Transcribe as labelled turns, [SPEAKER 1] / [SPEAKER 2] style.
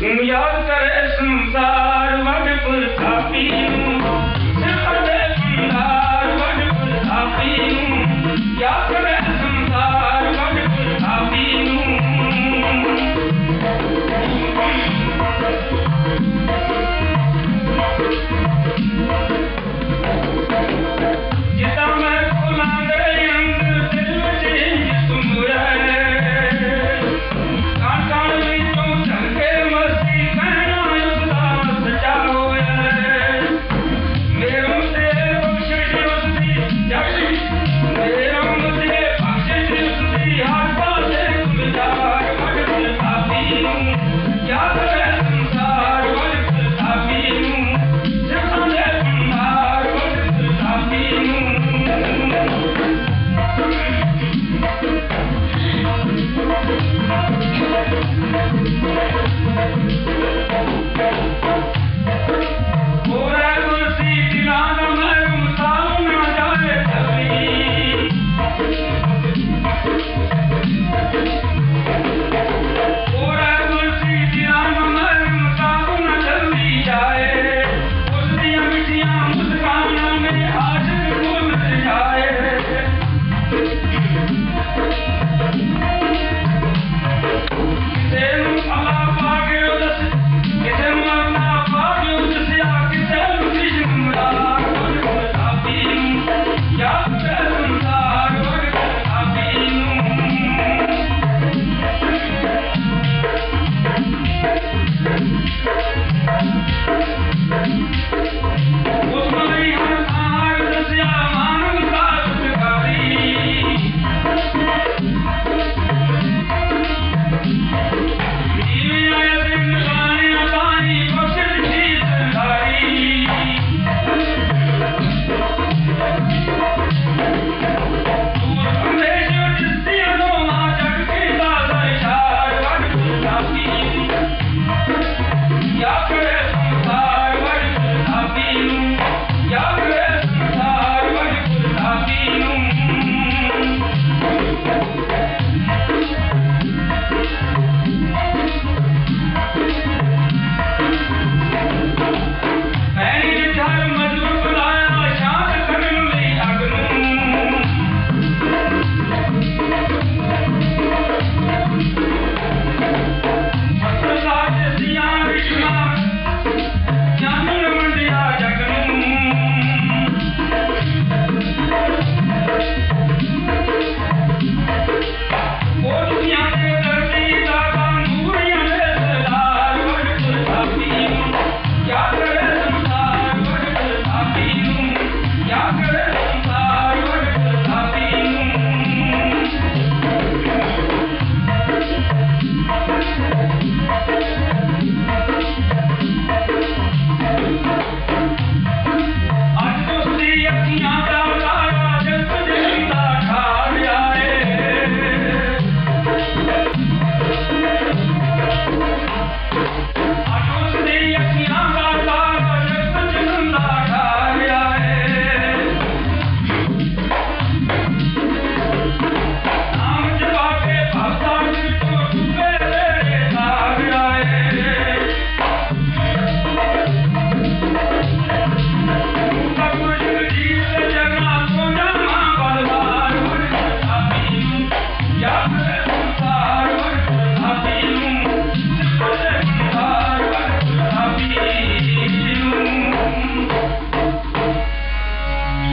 [SPEAKER 1] करेसार मिली